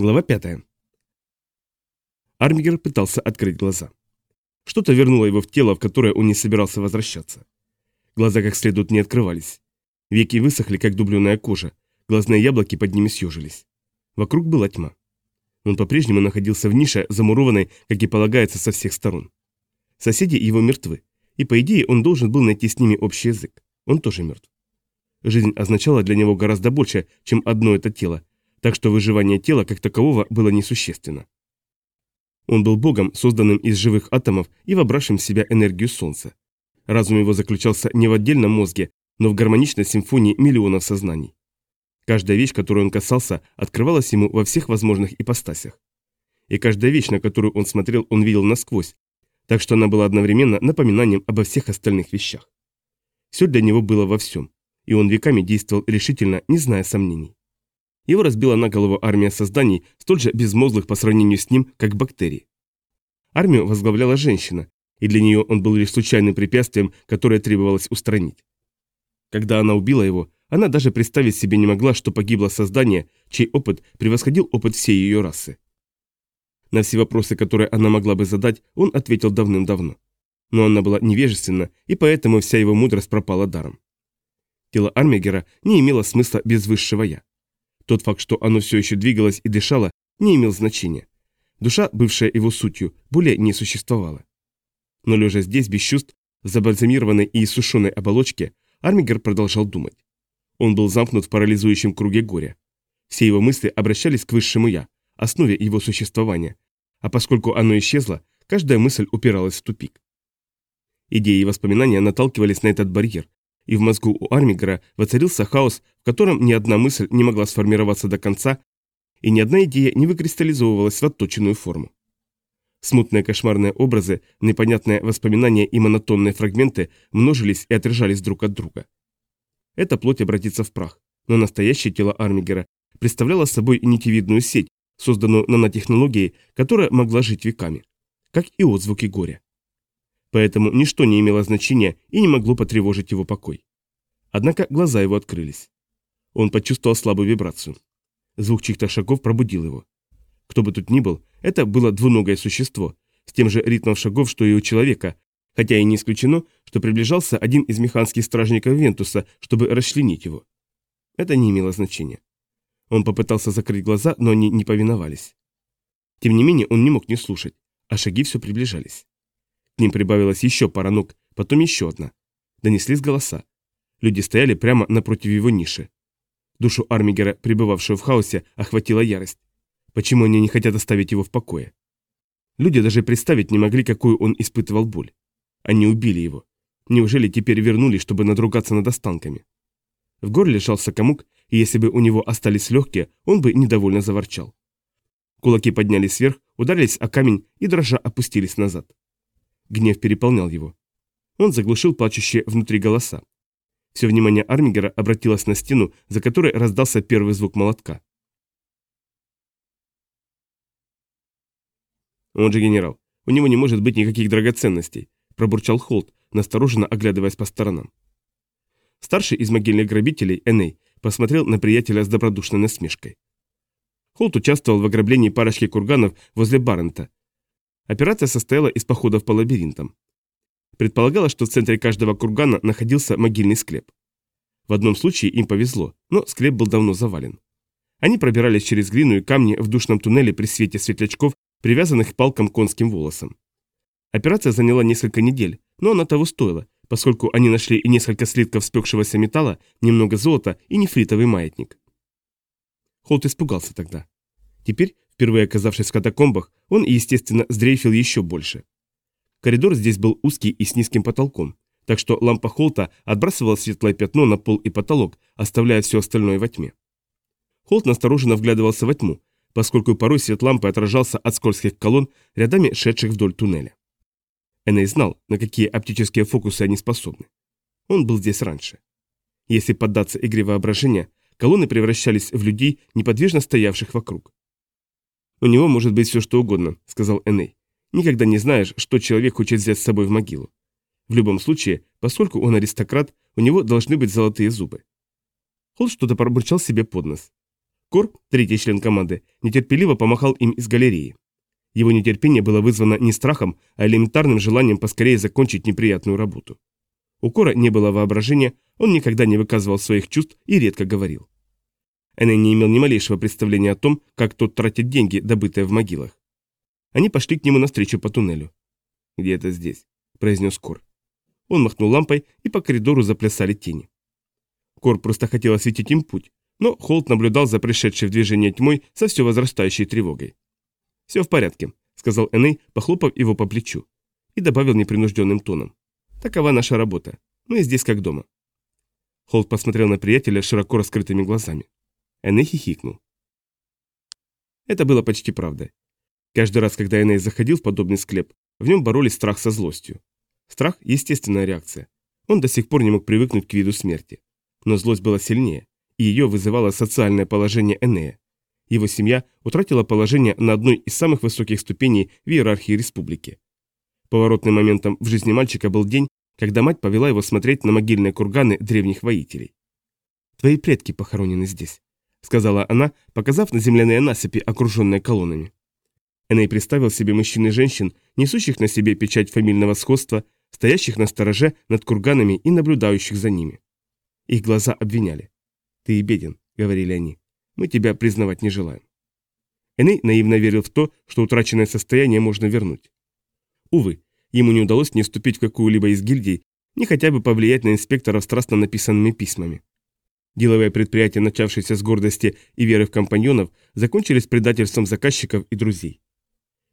Глава 5. Армигер пытался открыть глаза. Что-то вернуло его в тело, в которое он не собирался возвращаться. Глаза как следует не открывались. Веки высохли, как дубленая кожа, глазные яблоки под ними съежились. Вокруг была тьма. Он по-прежнему находился в нише, замурованной, как и полагается, со всех сторон. Соседи его мертвы, и по идее он должен был найти с ними общий язык. Он тоже мертв. Жизнь означала для него гораздо больше, чем одно это тело, так что выживание тела как такового было несущественно. Он был богом, созданным из живых атомов и вобравшим в себя энергию Солнца. Разум его заключался не в отдельном мозге, но в гармоничной симфонии миллионов сознаний. Каждая вещь, которую он касался, открывалась ему во всех возможных ипостасях. И каждая вещь, на которую он смотрел, он видел насквозь, так что она была одновременно напоминанием обо всех остальных вещах. Все для него было во всем, и он веками действовал решительно, не зная сомнений. Его разбила на голову армия созданий, столь же безмозглых по сравнению с ним, как бактерии. Армию возглавляла женщина, и для нее он был лишь случайным препятствием, которое требовалось устранить. Когда она убила его, она даже представить себе не могла, что погибло создание, чей опыт превосходил опыт всей ее расы. На все вопросы, которые она могла бы задать, он ответил давным-давно. Но она была невежественна, и поэтому вся его мудрость пропала даром. Тело Армигера не имело смысла без высшего «я». Тот факт, что оно все еще двигалось и дышало, не имел значения. Душа, бывшая его сутью, более не существовала. Но лежа здесь, без чувств, в забальзамированной и иссушенной оболочке, Армигер продолжал думать. Он был замкнут в парализующем круге горя. Все его мысли обращались к высшему «я», основе его существования, а поскольку оно исчезло, каждая мысль упиралась в тупик. Идеи и воспоминания наталкивались на этот барьер, и в мозгу у Армигера воцарился хаос, в котором ни одна мысль не могла сформироваться до конца, и ни одна идея не выкристаллизовывалась в отточенную форму. Смутные кошмарные образы, непонятные воспоминания и монотонные фрагменты множились и отражались друг от друга. Эта плоть обратится в прах, но настоящее тело Армигера представляло собой нитевидную сеть, созданную нанотехнологией, которая могла жить веками, как и отзвуки горя поэтому ничто не имело значения и не могло потревожить его покой. Однако глаза его открылись. Он почувствовал слабую вибрацию. Звук чьих-то шагов пробудил его. Кто бы тут ни был, это было двуногое существо, с тем же ритмом шагов, что и у человека, хотя и не исключено, что приближался один из механских стражников Вентуса, чтобы расчленить его. Это не имело значения. Он попытался закрыть глаза, но они не повиновались. Тем не менее, он не мог не слушать, а шаги все приближались. Ним прибавилась еще пара ног, потом еще одна. Донеслись голоса. Люди стояли прямо напротив его ниши. Душу Армигера, пребывавшую в хаосе, охватила ярость. Почему они не хотят оставить его в покое? Люди даже представить не могли, какую он испытывал боль. Они убили его. Неужели теперь вернулись, чтобы надругаться над останками? В горле лежался комок, и если бы у него остались легкие, он бы недовольно заворчал. Кулаки поднялись вверх, ударились о камень и дрожа опустились назад. Гнев переполнял его. Он заглушил плачущие внутри голоса. Все внимание Армигера обратилось на стену, за которой раздался первый звук молотка. «Он же генерал. У него не может быть никаких драгоценностей», – пробурчал Холт, настороженно оглядываясь по сторонам. Старший из могильных грабителей, Эней, посмотрел на приятеля с добродушной насмешкой. Холт участвовал в ограблении парочки курганов возле Баррента, Операция состояла из походов по лабиринтам. Предполагалось, что в центре каждого кургана находился могильный склеп. В одном случае им повезло, но склеп был давно завален. Они пробирались через глину и камни в душном туннеле при свете светлячков, привязанных к палкам конским волосом. Операция заняла несколько недель, но она того стоила, поскольку они нашли и несколько слитков спекшегося металла, немного золота и нефритовый маятник. Холт испугался тогда. Теперь Впервые оказавшись в катакомбах, он, естественно, сдрейфил еще больше. Коридор здесь был узкий и с низким потолком, так что лампа Холта отбрасывала светлое пятно на пол и потолок, оставляя все остальное во тьме. Холт настороженно вглядывался во тьму, поскольку порой свет лампы отражался от скользких колонн, рядами шедших вдоль туннеля. Эней знал, на какие оптические фокусы они способны. Он был здесь раньше. Если поддаться игре воображения, колонны превращались в людей, неподвижно стоявших вокруг. «У него может быть все что угодно», — сказал Эней. «Никогда не знаешь, что человек хочет взять с собой в могилу. В любом случае, поскольку он аристократ, у него должны быть золотые зубы». Холл что-то пробурчал себе под нос. Кор, третий член команды, нетерпеливо помахал им из галереи. Его нетерпение было вызвано не страхом, а элементарным желанием поскорее закончить неприятную работу. У Кора не было воображения, он никогда не выказывал своих чувств и редко говорил. Эней не имел ни малейшего представления о том, как тот тратит деньги, добытые в могилах. Они пошли к нему навстречу по туннелю. «Где-то здесь», — произнес Кор. Он махнул лампой, и по коридору заплясали тени. Кор просто хотел осветить им путь, но Холт наблюдал за пришедшей в движение тьмой со все возрастающей тревогой. «Все в порядке», — сказал Эней, похлопав его по плечу, и добавил непринужденным тоном. «Такова наша работа. Мы здесь как дома». Холт посмотрел на приятеля широко раскрытыми глазами. Эней хихикнул. Это было почти правдой. Каждый раз, когда Эней заходил в подобный склеп, в нем боролись страх со злостью. Страх – естественная реакция. Он до сих пор не мог привыкнуть к виду смерти. Но злость была сильнее, и ее вызывало социальное положение Энея. Его семья утратила положение на одной из самых высоких ступеней в иерархии республики. Поворотным моментом в жизни мальчика был день, когда мать повела его смотреть на могильные курганы древних воителей. «Твои предки похоронены здесь», — сказала она, показав на земляные насыпи, окруженные колоннами. Эней представил себе мужчин и женщин, несущих на себе печать фамильного сходства, стоящих на стороже над курганами и наблюдающих за ними. Их глаза обвиняли. «Ты беден», — говорили они. «Мы тебя признавать не желаем». Эней наивно верил в то, что утраченное состояние можно вернуть. Увы, ему не удалось не вступить в какую-либо из гильдий, не хотя бы повлиять на инспекторов страстно написанными письмами. Деловые предприятия, начавшиеся с гордости и веры в компаньонов, закончились предательством заказчиков и друзей.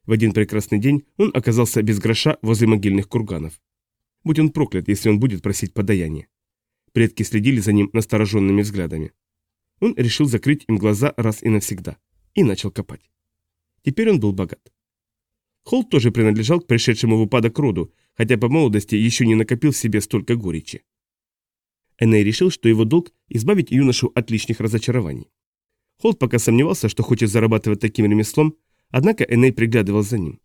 В один прекрасный день он оказался без гроша возле могильных курганов. Будь он проклят, если он будет просить подаяние. Предки следили за ним настороженными взглядами. Он решил закрыть им глаза раз и навсегда. И начал копать. Теперь он был богат. Холт тоже принадлежал к пришедшему в упадок роду, хотя по молодости еще не накопил в себе столько горечи. Эней решил, что его долг – избавить юношу от лишних разочарований. Холт пока сомневался, что хочет зарабатывать таким ремеслом, однако Эней приглядывал за ним.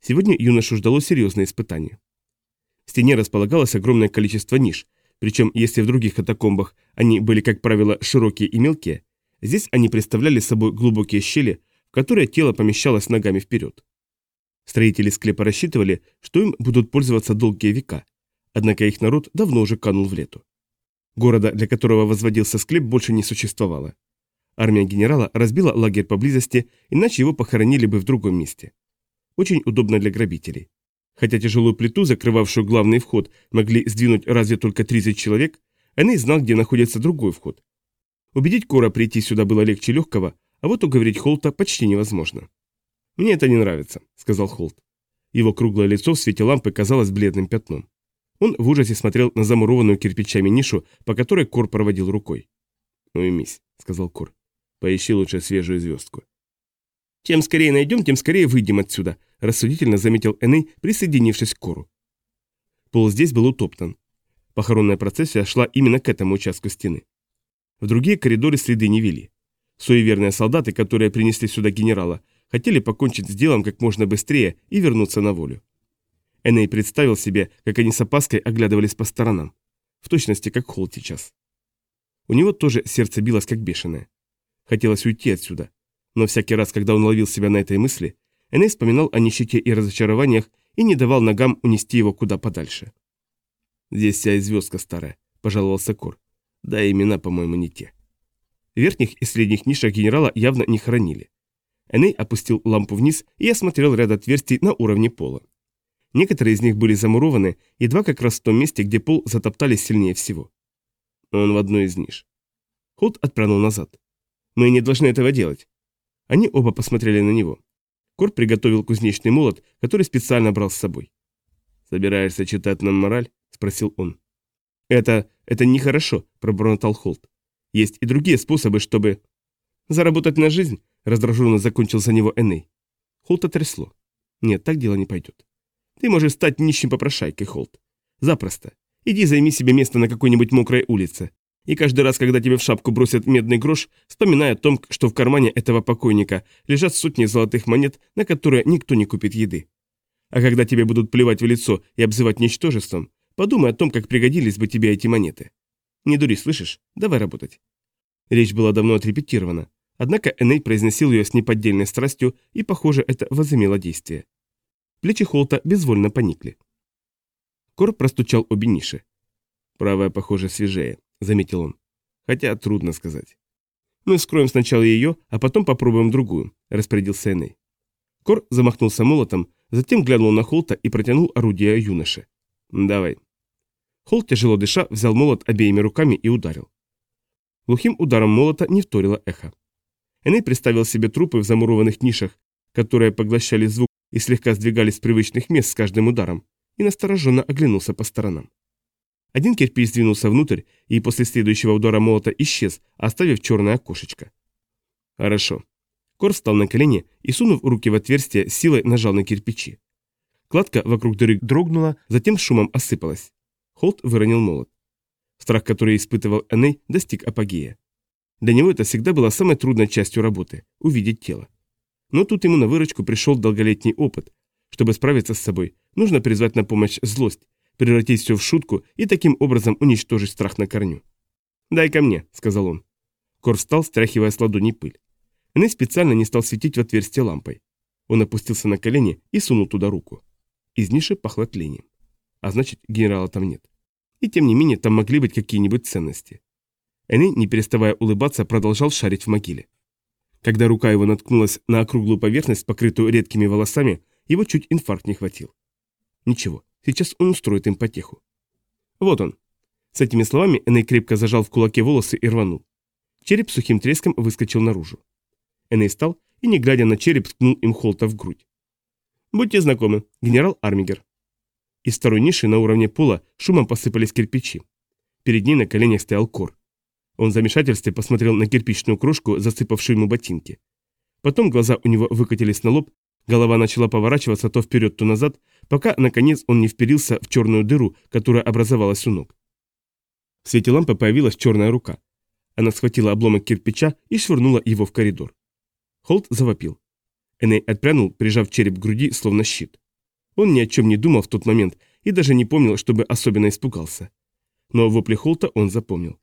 Сегодня юношу ждало серьезное испытание. В стене располагалось огромное количество ниш, причем если в других катакомбах они были, как правило, широкие и мелкие, здесь они представляли собой глубокие щели, в которые тело помещалось ногами вперед. Строители склепа рассчитывали, что им будут пользоваться долгие века, однако их народ давно уже канул в лету. Города, для которого возводился склеп, больше не существовало. Армия генерала разбила лагерь поблизости, иначе его похоронили бы в другом месте. Очень удобно для грабителей. Хотя тяжелую плиту, закрывавшую главный вход, могли сдвинуть разве только 30 человек, Эней знал, где находится другой вход. Убедить Кора прийти сюда было легче легкого, а вот уговорить Холта почти невозможно. «Мне это не нравится», — сказал Холт. Его круглое лицо в свете лампы казалось бледным пятном. Он в ужасе смотрел на замурованную кирпичами нишу, по которой Кор проводил рукой. «Ну и мись», — сказал Кор. «Поищи лучше свежую звездку». «Чем скорее найдем, тем скорее выйдем отсюда», — рассудительно заметил Эней, присоединившись к Кору. Пол здесь был утоптан. Похоронная процессия шла именно к этому участку стены. В другие коридоры следы не вели. Суеверные солдаты, которые принесли сюда генерала, хотели покончить с делом как можно быстрее и вернуться на волю. Эней представил себе, как они с опаской оглядывались по сторонам. В точности, как Холл сейчас. У него тоже сердце билось, как бешеное. Хотелось уйти отсюда. Но всякий раз, когда он ловил себя на этой мысли, Эней вспоминал о нищете и разочарованиях и не давал ногам унести его куда подальше. «Здесь вся и звездка старая», – пожаловался Кор. «Да, имена, по-моему, не те». Верхних и средних нишах генерала явно не хоронили. Эней опустил лампу вниз и осмотрел ряд отверстий на уровне пола. Некоторые из них были замурованы, едва как раз в том месте, где пол затоптали сильнее всего. Он в одной из ниш. Холт отпрянул назад. «Мы не должны этого делать». Они оба посмотрели на него. Кор приготовил кузнечный молот, который специально брал с собой. «Собираешься читать нам мораль?» – спросил он. «Это... это нехорошо», – пробормотал Холт. «Есть и другие способы, чтобы...» «Заработать на жизнь?» – раздраженно закончил за него Эней. Холта трясло. «Нет, так дело не пойдет. Ты можешь стать нищим попрошайкой, Холт. Запросто. Иди займи себе место на какой-нибудь мокрой улице. И каждый раз, когда тебе в шапку бросят медный грош, вспоминай о том, что в кармане этого покойника лежат сотни золотых монет, на которые никто не купит еды. А когда тебе будут плевать в лицо и обзывать ничтожеством, подумай о том, как пригодились бы тебе эти монеты. Не дури, слышишь? Давай работать. Речь была давно отрепетирована. Однако Эней произносил ее с неподдельной страстью, и, похоже, это возымело действие. Плечи Холта безвольно поникли. Кор простучал обе ниши. «Правая, похоже, свежее», — заметил он. «Хотя трудно сказать». «Мы вскроем сначала ее, а потом попробуем другую», — распорядился Эней. Кор замахнулся молотом, затем глянул на Холта и протянул орудие юноше. «Давай». Холт, тяжело дыша, взял молот обеими руками и ударил. Глухим ударом молота не вторило эхо. Эней представил себе трупы в замурованных нишах, которые поглощали звук и слегка сдвигались с привычных мест с каждым ударом, и настороженно оглянулся по сторонам. Один кирпич сдвинулся внутрь и после следующего удара молота исчез, оставив черное окошечко. Хорошо. Кор встал на колени и, сунув руки в отверстие, силой нажал на кирпичи. Кладка вокруг дыры дрогнула, затем шумом осыпалась. Холт выронил молот. Страх, который испытывал Эней, достиг апогея. Для него это всегда была самой трудной частью работы – увидеть тело. Но тут ему на выручку пришел долголетний опыт. Чтобы справиться с собой, нужно призвать на помощь злость, превратить все в шутку и таким образом уничтожить страх на корню. «Дай ко мне», — сказал он. Кор встал, стряхивая с ладони пыль. Эней специально не стал светить в отверстие лампой. Он опустился на колени и сунул туда руку. Из ниши пахло тлением. А значит, генерала там нет. И тем не менее, там могли быть какие-нибудь ценности. Эней, не переставая улыбаться, продолжал шарить в могиле. Когда рука его наткнулась на округлую поверхность, покрытую редкими волосами, его чуть инфаркт не хватил. Ничего, сейчас он устроит им потеху. Вот он. С этими словами Эней крепко зажал в кулаке волосы и рванул. Череп сухим треском выскочил наружу. Эней стал и, не глядя на череп, ткнул им Холта в грудь. «Будьте знакомы, генерал Армигер». Из второй ниши на уровне пола шумом посыпались кирпичи. Перед ней на коленях стоял Кор. Он в замешательстве посмотрел на кирпичную крошку, засыпавшую ему ботинки. Потом глаза у него выкатились на лоб, голова начала поворачиваться то вперед, то назад, пока, наконец, он не вперился в черную дыру, которая образовалась у ног. В свете лампы появилась черная рука. Она схватила обломок кирпича и швырнула его в коридор. Холт завопил. Эней отпрянул, прижав череп к груди, словно щит. Он ни о чем не думал в тот момент и даже не помнил, чтобы особенно испугался. Но вопли Холта он запомнил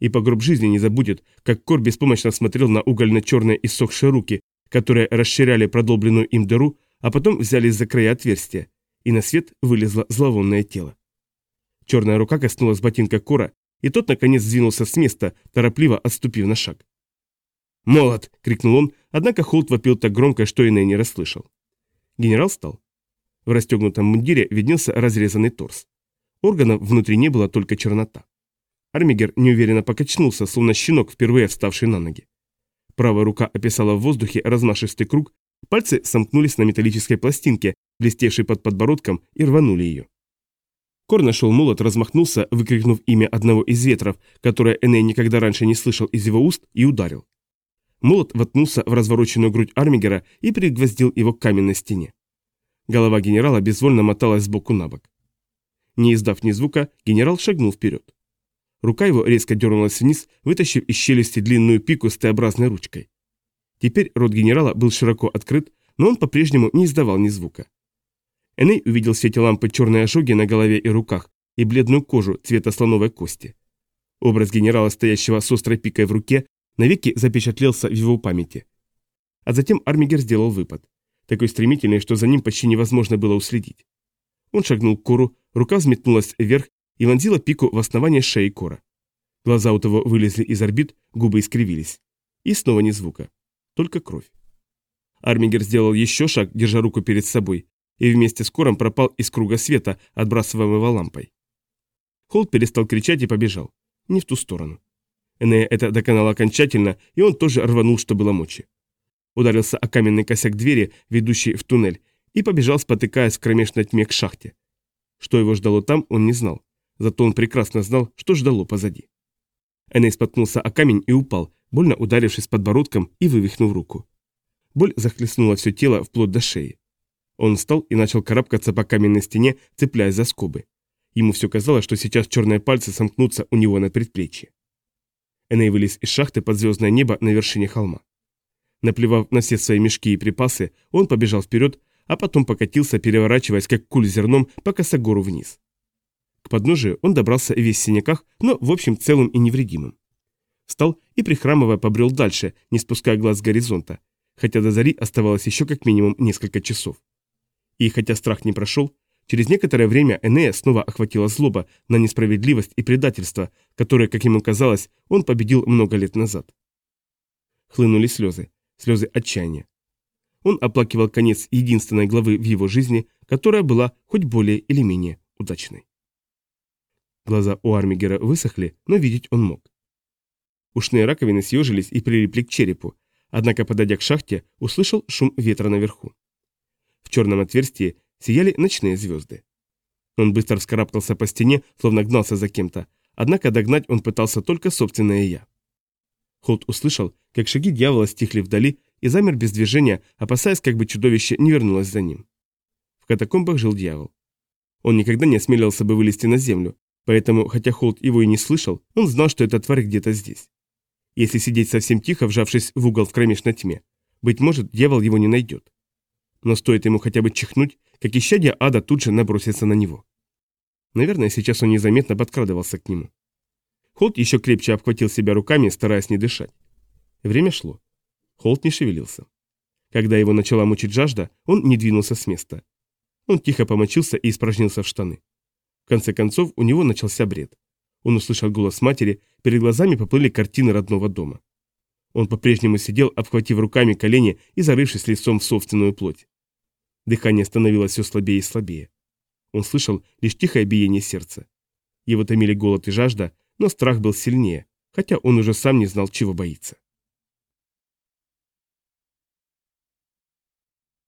и по гроб жизни не забудет, как Кор беспомощно смотрел на угольно-черные иссохшие руки, которые расширяли продолбленную им дыру, а потом взялись за края отверстия, и на свет вылезло зловонное тело. Черная рука коснулась ботинка Кора, и тот, наконец, сдвинулся с места, торопливо отступив на шаг. «Молот!» — крикнул он, однако Холт вопил так громко, что Иней не расслышал. Генерал встал. В расстегнутом мундире виднелся разрезанный торс. Органов внутри не было, только чернота. Армигер неуверенно покачнулся, словно щенок, впервые вставший на ноги. Правая рука описала в воздухе размашистый круг, пальцы сомкнулись на металлической пластинке, блестевшей под подбородком, и рванули ее. Кор нашел молот, размахнулся, выкрикнув имя одного из ветров, которое Эней никогда раньше не слышал из его уст, и ударил. Молот воткнулся в развороченную грудь Армигера и пригвоздил его к каменной стене. Голова генерала безвольно моталась сбоку на бок. Не издав ни звука, генерал шагнул вперед. Рука его резко дернулась вниз, вытащив из челюсти длинную пику с Т-образной ручкой. Теперь рот генерала был широко открыт, но он по-прежнему не издавал ни звука. Эней увидел в свете лампы черные ожоги на голове и руках и бледную кожу цвета слоновой кости. Образ генерала, стоящего с острой пикой в руке, навеки запечатлелся в его памяти. А затем Армигер сделал выпад, такой стремительный, что за ним почти невозможно было уследить. Он шагнул к кору, рука взметнулась вверх и вонзила пику в основание шеи Кора. Глаза у того вылезли из орбит, губы искривились. И снова ни звука. Только кровь. Армигер сделал еще шаг, держа руку перед собой, и вместе с Кором пропал из круга света, отбрасываемого лампой. Холд перестал кричать и побежал. Не в ту сторону. Энея это доконало окончательно, и он тоже рванул, что было мочи. Ударился о каменный косяк двери, ведущий в туннель, и побежал, спотыкаясь в кромешной тьме к шахте. Что его ждало там, он не знал. Зато он прекрасно знал, что ждало позади. Эней споткнулся о камень и упал, больно ударившись подбородком и вывихнув руку. Боль захлестнула все тело вплоть до шеи. Он встал и начал карабкаться по каменной стене, цепляясь за скобы. Ему все казалось, что сейчас черные пальцы сомкнутся у него на предплечье. Эней вылез из шахты под звездное небо на вершине холма. Наплевав на все свои мешки и припасы, он побежал вперед, а потом покатился, переворачиваясь, как куль зерном, по косогору вниз. К подножию он добрался весь в синяках, но в общем целым и невредимым. Встал и, прихрамывая, побрел дальше, не спуская глаз с горизонта, хотя до зари оставалось еще как минимум несколько часов. И хотя страх не прошел, через некоторое время Энея снова охватила злоба на несправедливость и предательство, которое, как ему казалось, он победил много лет назад. Хлынули слезы, слезы отчаяния. Он оплакивал конец единственной главы в его жизни, которая была хоть более или менее удачной. Глаза у Армигера высохли, но видеть он мог. Ушные раковины съежились и прилипли к черепу, однако, подойдя к шахте, услышал шум ветра наверху. В черном отверстии сияли ночные звезды. Он быстро вскарабкался по стене, словно гнался за кем-то, однако догнать он пытался только собственное «я». Холт услышал, как шаги дьявола стихли вдали и замер без движения, опасаясь, как бы чудовище не вернулось за ним. В катакомбах жил дьявол. Он никогда не осмелился бы вылезти на землю, поэтому, хотя Холт его и не слышал, он знал, что эта тварь где-то здесь. Если сидеть совсем тихо, вжавшись в угол в кромешной тьме, быть может, дьявол его не найдет. Но стоит ему хотя бы чихнуть, как исчадие ада тут же набросится на него. Наверное, сейчас он незаметно подкрадывался к нему. Холт еще крепче обхватил себя руками, стараясь не дышать. Время шло. Холт не шевелился. Когда его начала мучить жажда, он не двинулся с места. Он тихо помочился и испражнился в штаны. Конце концов, у него начался бред. Он услышал голос матери, перед глазами поплыли картины родного дома. Он по-прежнему сидел, обхватив руками колени и зарывшись лицом в собственную плоть. Дыхание становилось все слабее и слабее. Он слышал лишь тихое биение сердца. Его томили голод и жажда, но страх был сильнее, хотя он уже сам не знал, чего боится.